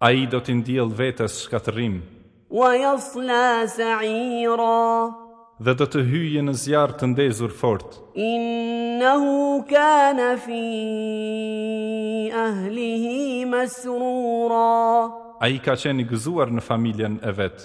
Ai do t'i ndjellë vetes shkatërrim. Wa yasla sa'ira. Dhe do të hyjë në zjarr të ndezur fort. Innahu kana fi ahlihi masrura. Ai ka qenë i gëzuar në familjen e vet.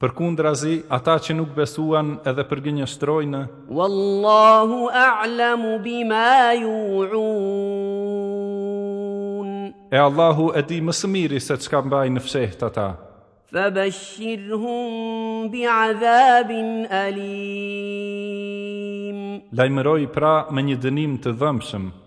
Përkundrazi, ata që nuk besuan edhe përgënjeshtrojnë. Wallahu a'lamu bima yu'un. E Allahu e di më së miri se çka mbajnë në fshehtë ata. Fabashirhum bi'adhabin alim. Lajmëroi pra me një dënim të dhëmbshëm.